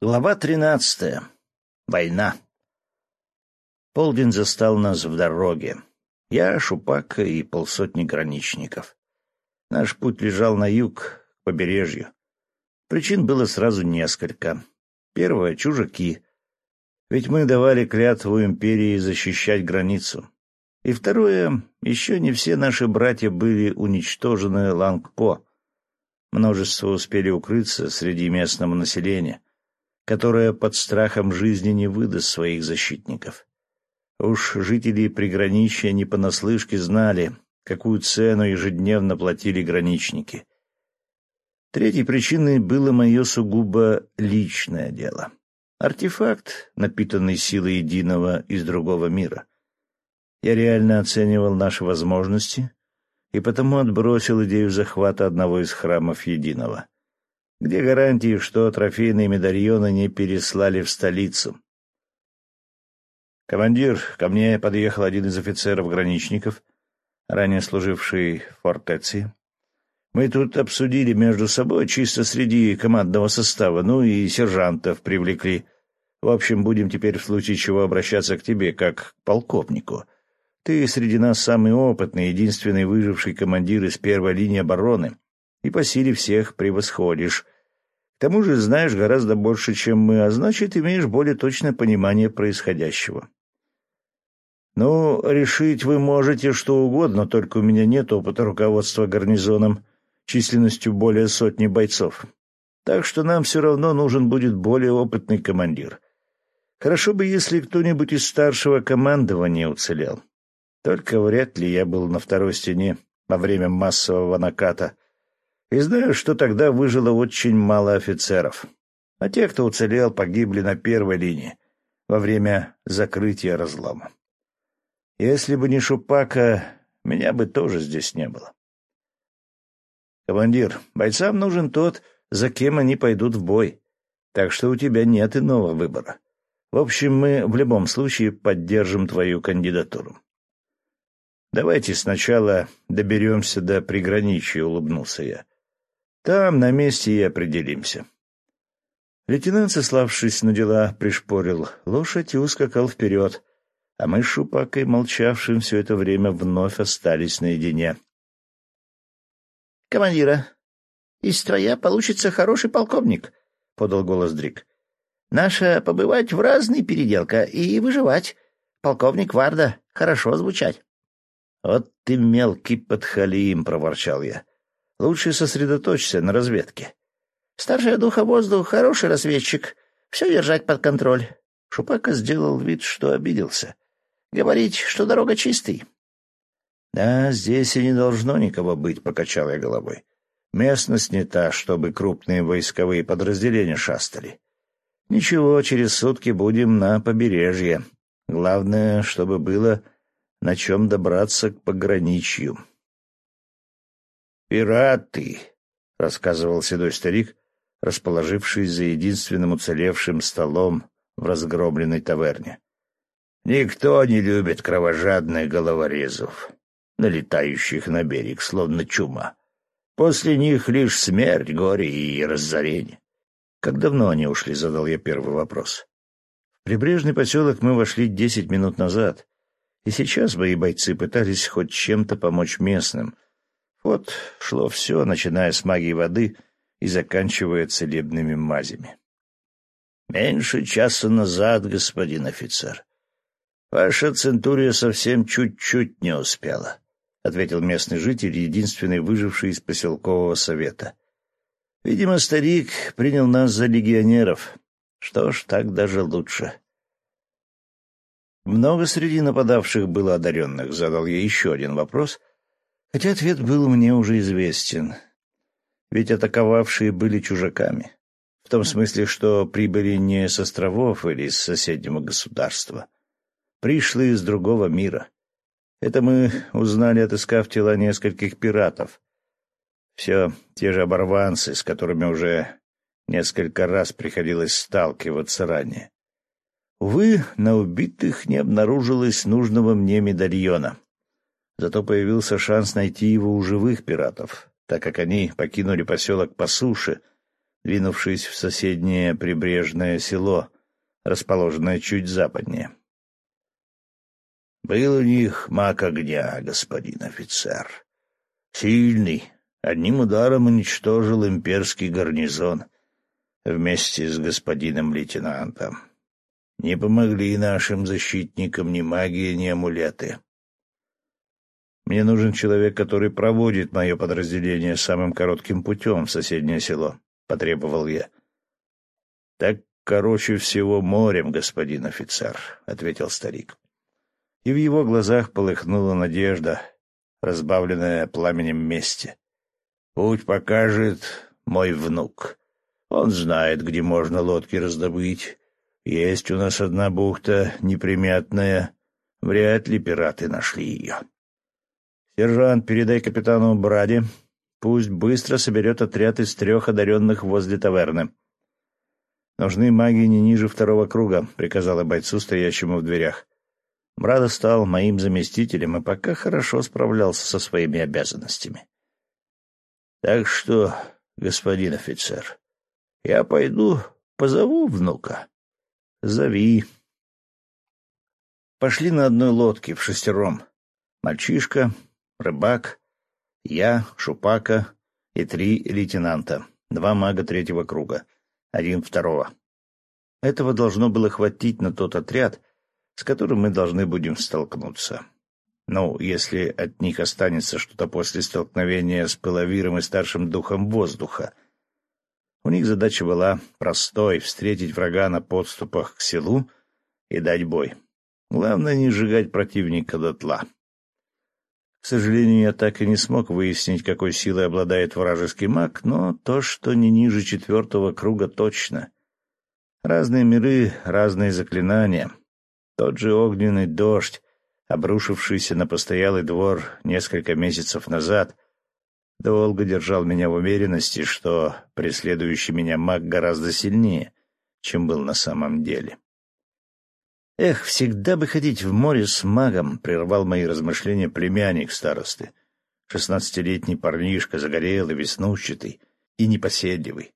Глава тринадцатая. Война. Полдень застал нас в дороге. Я, Шупака и полсотни граничников. Наш путь лежал на юг, к побережью. Причин было сразу несколько. Первое — чужаки. Ведь мы давали клятву империи защищать границу. И второе — еще не все наши братья были уничтожены Лангпо. Множество успели укрыться среди местного населения — которая под страхом жизни не выдаст своих защитников. Уж жители приграничья не понаслышке знали, какую цену ежедневно платили граничники. Третьей причиной было мое сугубо личное дело. Артефакт, напитанный силой единого из другого мира. Я реально оценивал наши возможности и потому отбросил идею захвата одного из храмов единого — где гарантии, что трофейные медальоны не переслали в столицу? «Командир, ко мне подъехал один из офицеров-граничников, ранее служивший в фортеции. Мы тут обсудили между собой чисто среди командного состава, ну и сержантов привлекли. В общем, будем теперь в случае чего обращаться к тебе, как к полковнику. Ты среди нас самый опытный, единственный выживший командир из первой линии обороны и по силе всех превосходишь. К тому же знаешь гораздо больше, чем мы, а значит, имеешь более точное понимание происходящего. Ну, решить вы можете что угодно, только у меня нет опыта руководства гарнизоном численностью более сотни бойцов. Так что нам все равно нужен будет более опытный командир. Хорошо бы, если кто-нибудь из старшего командования уцелел. Только вряд ли я был на второй стене во время массового наката — и знаю, что тогда выжило очень мало офицеров. А те, кто уцелел, погибли на первой линии во время закрытия разлома. Если бы не Шупака, меня бы тоже здесь не было. Командир, бойцам нужен тот, за кем они пойдут в бой, так что у тебя нет иного выбора. В общем, мы в любом случае поддержим твою кандидатуру. Давайте сначала доберемся до приграничья, — улыбнулся я. Там на месте и определимся. Лейтенант, сославшись на дела, пришпорил лошадь и ускакал вперед, а мы с Шупакой, молчавшим все это время, вновь остались наедине. — Командира, из твоя получится хороший полковник, — подал голос Дрик. — Наша побывать в разные переделка и выживать. Полковник Варда хорошо звучать. — Вот ты мелкий подхалим, — проворчал я. Лучше сосредоточься на разведке. Старшая духа воздух — хороший разведчик. Все держать под контроль. Шупака сделал вид, что обиделся. Говорить, что дорога чистый. — Да, здесь и не должно никого быть, — покачал я головой. Местность не та, чтобы крупные войсковые подразделения шастали. Ничего, через сутки будем на побережье. Главное, чтобы было на чем добраться к пограничью. «Пираты!» — рассказывал седой старик, расположившись за единственным уцелевшим столом в разгромленной таверне. «Никто не любит кровожадных головорезов, налетающих на берег, словно чума. После них лишь смерть, горе и разорение». «Как давно они ушли?» — задал я первый вопрос. В прибрежный поселок мы вошли десять минут назад, и сейчас мои бойцы пытались хоть чем-то помочь местным — вот шло все, начиная с магии воды и заканчивая целебными мазями. — Меньше часа назад, господин офицер. Ваша центурия совсем чуть-чуть не успела, — ответил местный житель, единственный выживший из поселкового совета. Видимо, старик принял нас за легионеров. Что ж, так даже лучше. Много среди нападавших было одаренных, задал я еще один вопрос, Хотя ответ был мне уже известен. Ведь атаковавшие были чужаками. В том смысле, что прибыли не с островов или из соседнего государства. Пришли из другого мира. Это мы узнали, отыскав тела нескольких пиратов. Все те же оборванцы, с которыми уже несколько раз приходилось сталкиваться ранее. Увы, на убитых не обнаружилось нужного мне медальона. Зато появился шанс найти его у живых пиратов, так как они покинули поселок по суше, двинувшись в соседнее прибрежное село, расположенное чуть западнее. «Был у них маг огня, господин офицер. Сильный, одним ударом уничтожил имперский гарнизон вместе с господином лейтенантом. Не помогли нашим защитникам ни магия, ни амулеты. Мне нужен человек, который проводит мое подразделение самым коротким путем в соседнее село, — потребовал я. — Так короче всего морем, господин офицер, — ответил старик. И в его глазах полыхнула надежда, разбавленная пламенем мести. Путь покажет мой внук. Он знает, где можно лодки раздобыть. Есть у нас одна бухта неприметная. Вряд ли пираты нашли ее. Сержант, передай капитану Бради. Пусть быстро соберет отряд из трех одаренных возле таверны. «Нужны маги не ниже второго круга», — приказала бойцу, стоящему в дверях. Брада стал моим заместителем и пока хорошо справлялся со своими обязанностями. Так что, господин офицер, я пойду позову внука. Зови. Пошли на одной лодке в шестером. Мальчишка, рыбак, я, Шупака и три лейтенанта, два мага третьего круга, один второго. Этого должно было хватить на тот отряд, с которым мы должны будем столкнуться. Ну, если от них останется что-то после столкновения с пыловиром и старшим духом воздуха. У них задача была простой — встретить врага на подступах к селу и дать бой. Главное — не сжигать противника дотла. Сожалению, я так и не смог выяснить, какой силой обладает вражеский маг, но то, что не ниже четвертого круга, точно. Разные миры, разные заклинания. Тот же огненный дождь, обрушившийся на постоялый двор несколько месяцев назад, долго держал меня в уверенности, что преследующий меня маг гораздо сильнее, чем был на самом деле. Эх, всегда бы ходить в море с магом, прервал мои размышления племянник старосты. Шестнадцатилетний парнишка, загорелый, веснущатый и непоседливый.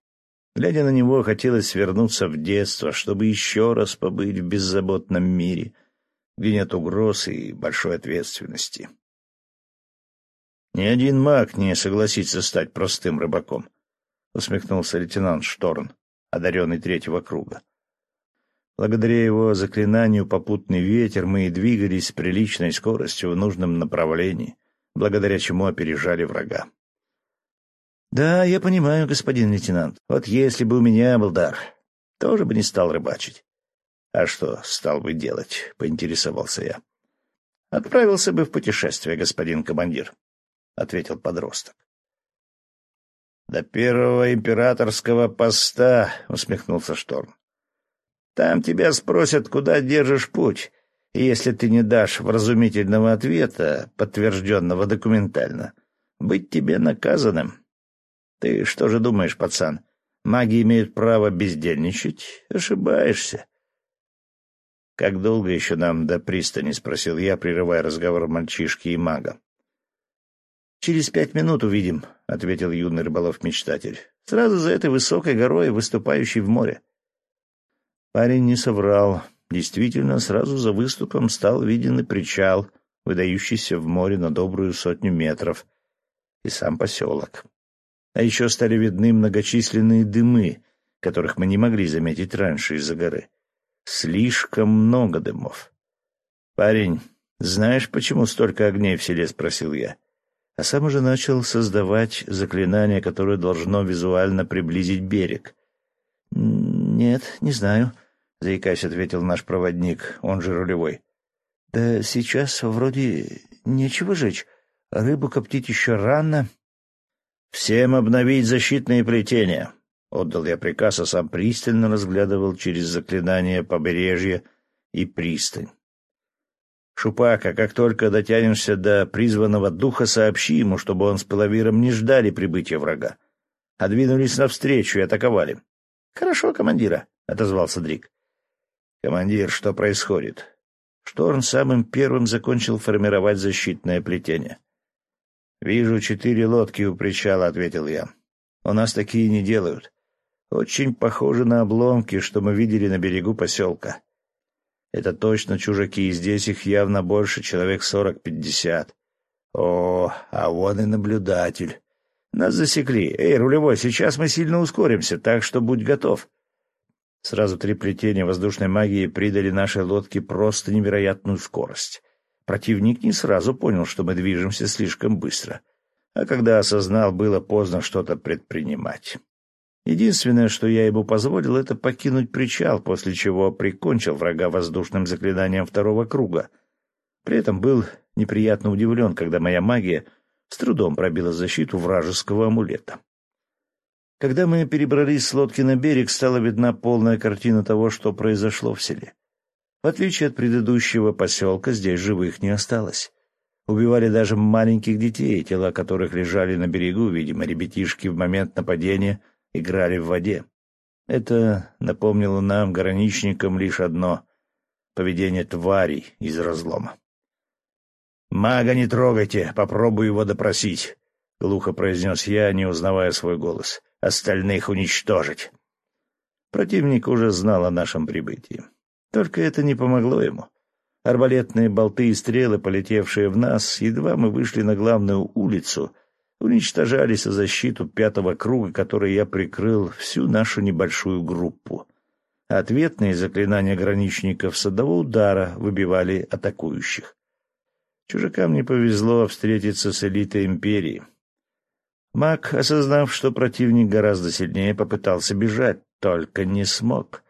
Глядя на него, хотелось вернуться в детство, чтобы еще раз побыть в беззаботном мире, где нет угроз и большой ответственности. «Ни один маг не согласится стать простым рыбаком», — усмехнулся лейтенант Шторн, одаренный третьего круга. Благодаря его заклинанию «Попутный ветер» мы и двигались с приличной скоростью в нужном направлении, благодаря чему опережали врага. «Да, я понимаю, господин лейтенант. Вот если бы у меня был дар, тоже бы не стал рыбачить. «А что стал бы делать?» — поинтересовался я. «Отправился бы в путешествие, господин командир», — ответил подросток. «До первого императорского поста», — усмехнулся Шторм. «Там тебя спросят, куда держишь путь, и если ты не дашь вразумительного ответа, подтвержденного документально, быть тебе наказанным. Ты что же думаешь, пацан, маги имеют право бездельничать? Ошибаешься. «Как долго еще нам до пристани?» — спросил я, прерывая разговор мальчишки и мага. «Через пять минут увидим», — ответил юный рыболов-мечтатель. «Сразу за этой высокой горой, выступающей в море». Парень не соврал. Действительно, сразу за выступом стал виден и причал, выдающийся в море на добрую сотню метров, и сам поселок. А еще стали видны многочисленные дымы, которых мы не могли заметить раньше из-за горы. Слишком много дымов. «Парень, знаешь, почему столько огней в селе?» — спросил я. А сам уже начал создавать заклинание, которое должно визуально приблизить берег. «Нет, не знаю», — заикаясь, ответил наш проводник, он же рулевой. «Да сейчас вроде нечего жечь. Рыбу коптить еще рано». «Всем обновить защитные плетения. Отдал я приказ, а сам пристально разглядывал через заклинание побережье и пристань. «Шупака, как только дотянешься до призванного духа, сообщи ему, чтобы он с Пылавиром не ждали прибытия врага, а двинулись навстречу и атаковали». «Хорошо, командира», — отозвался Дрик. «Командир, что происходит?» Шторн самым первым закончил формировать защитное плетение. «Вижу четыре лодки у причала», — ответил я. «У нас такие не делают. Очень похожи на обломки, что мы видели на берегу поселка. Это точно чужаки, и здесь их явно больше, человек сорок-пятьдесят. О, а вон и наблюдатель. Нас засекли. Эй, рулевой, сейчас мы сильно ускоримся, так что будь готов. Сразу три плетения воздушной магии придали нашей лодке просто невероятную скорость. Противник не сразу понял, что мы движемся слишком быстро. А когда осознал, было поздно что-то предпринимать. Единственное, что я ему позволил, это покинуть причал, после чего прикончил врага воздушным заклинанием второго круга. При этом был неприятно удивлен, когда моя магия с трудом пробила защиту вражеского амулета. Когда мы перебрались с лодки на берег, стала видна полная картина того, что произошло в селе. В отличие от предыдущего поселка, здесь живых не осталось. Убивали даже маленьких детей, тела которых лежали на берегу, видимо, ребятишки в момент нападения играли в воде. Это напомнило нам, граничникам, лишь одно — поведение тварей из разлома. «Мага не трогайте, попробую его допросить», — глухо произнес я, не узнавая свой голос остальных уничтожить. Противник уже знал о нашем прибытии. Только это не помогло ему. Арбалетные болты и стрелы, полетевшие в нас, едва мы вышли на главную улицу, уничтожались о защиту пятого круга, который я прикрыл всю нашу небольшую группу. Ответные заклинания граничников с одного удара выбивали атакующих. Чужакам не повезло встретиться с элитой империи. Маг, осознав, что противник гораздо сильнее, попытался бежать, только не смог.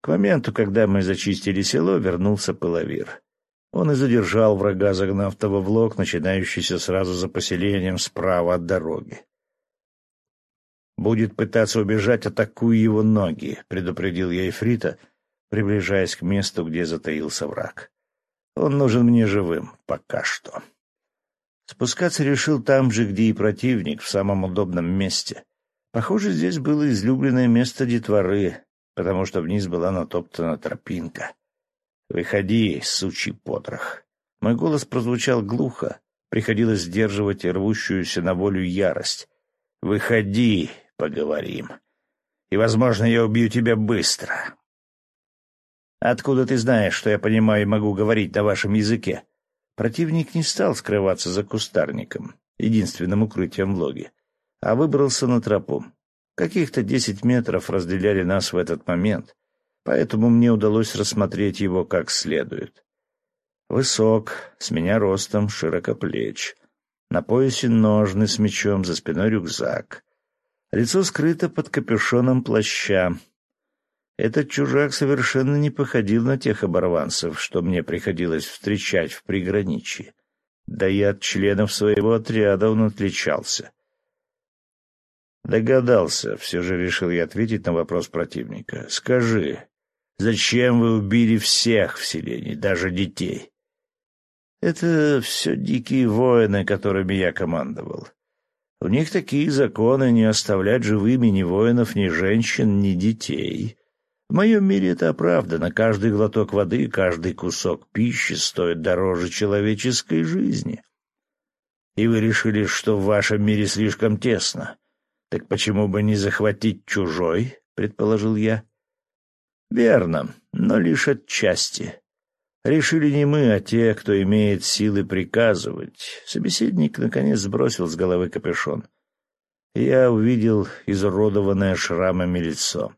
К моменту, когда мы зачистили село, вернулся пыловир. Он и задержал врага, загнав того в лог, начинающийся сразу за поселением справа от дороги. «Будет пытаться убежать, атакуй его ноги», — предупредил я Эфрита, приближаясь к месту, где затаился враг. «Он нужен мне живым, пока что». Спускаться решил там же, где и противник, в самом удобном месте. Похоже, здесь было излюбленное место детворы, потому что вниз была натоптана тропинка. «Выходи, сучий потрох!» Мой голос прозвучал глухо, приходилось сдерживать рвущуюся на волю ярость. «Выходи, поговорим. И, возможно, я убью тебя быстро». «Откуда ты знаешь, что я понимаю и могу говорить на вашем языке?» Противник не стал скрываться за кустарником, единственным укрытием в логе, а выбрался на тропу. Каких-то десять метров разделяли нас в этот момент, поэтому мне удалось рассмотреть его как следует. Высок, с меня ростом, широкоплеч. На поясе ножны с мечом, за спиной рюкзак. Лицо скрыто под капюшоном плаща, этот чужак совершенно не походил на тех оборванцев, что мне приходилось встречать в приграничье. Да и от членов своего отряда он отличался. Догадался, все же решил я ответить на вопрос противника. «Скажи, зачем вы убили всех в селении, даже детей?» «Это все дикие воины, которыми я командовал. У них такие законы не оставлять живыми ни воинов, ни женщин, ни детей». В моем мире это оправдано. Каждый глоток воды, каждый кусок пищи стоит дороже человеческой жизни. И вы решили, что в вашем мире слишком тесно. Так почему бы не захватить чужой, предположил я. Верно, но лишь отчасти. Решили не мы, а те, кто имеет силы приказывать. Собеседник наконец сбросил с головы капюшон. Я увидел изуродованное шрамами лицо.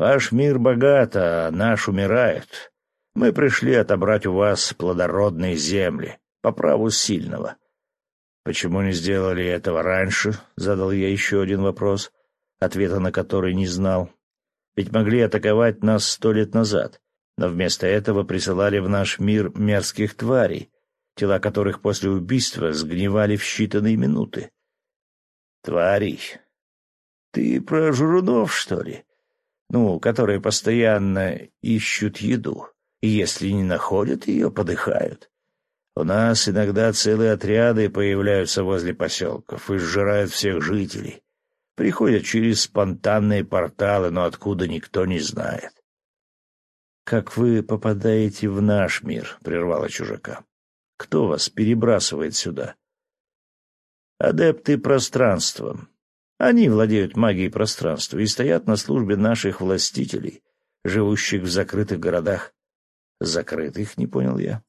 Ваш мир богат, а наш умирает. Мы пришли отобрать у вас плодородные земли, по праву сильного. Почему не сделали этого раньше? Задал я еще один вопрос, ответа на который не знал. Ведь могли атаковать нас сто лет назад, но вместо этого присылали в наш мир мерзких тварей, тела которых после убийства сгнивали в считанные минуты. Тварей? Ты про журунов, что ли? Ну, которые постоянно ищут еду, и если не находят ее, подыхают. У нас иногда целые отряды появляются возле поселков и сжирают всех жителей. Приходят через спонтанные порталы, но откуда никто не знает. «Как вы попадаете в наш мир?» — прервала чужака. «Кто вас перебрасывает сюда?» «Адепты пространства. Они владеют магией пространства и стоят на службе наших властителей, живущих в закрытых городах. Закрытых, не понял я.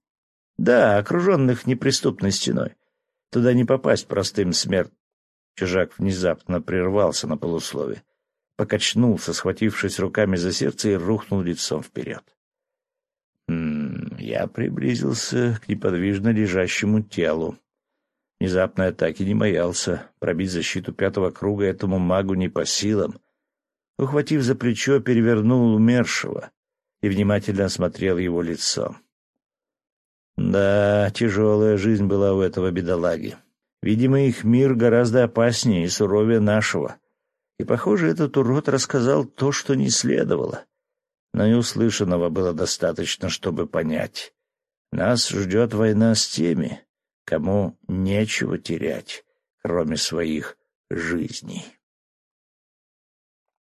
Да, окруженных неприступной стеной. Туда не попасть простым смерть. Чужак внезапно прервался на полуслове, покачнулся, схватившись руками за сердце и рухнул лицом вперед. Я приблизился к неподвижно лежащему телу. Внезапной атаки не боялся. Пробить защиту пятого круга этому магу не по силам. Ухватив за плечо, перевернул умершего и внимательно осмотрел его лицо. Да, тяжелая жизнь была у этого бедолаги. Видимо, их мир гораздо опаснее и суровее нашего. И, похоже, этот урод рассказал то, что не следовало. Но и услышанного было достаточно, чтобы понять. Нас ждет война с теми, кому нечего терять, кроме своих жизней.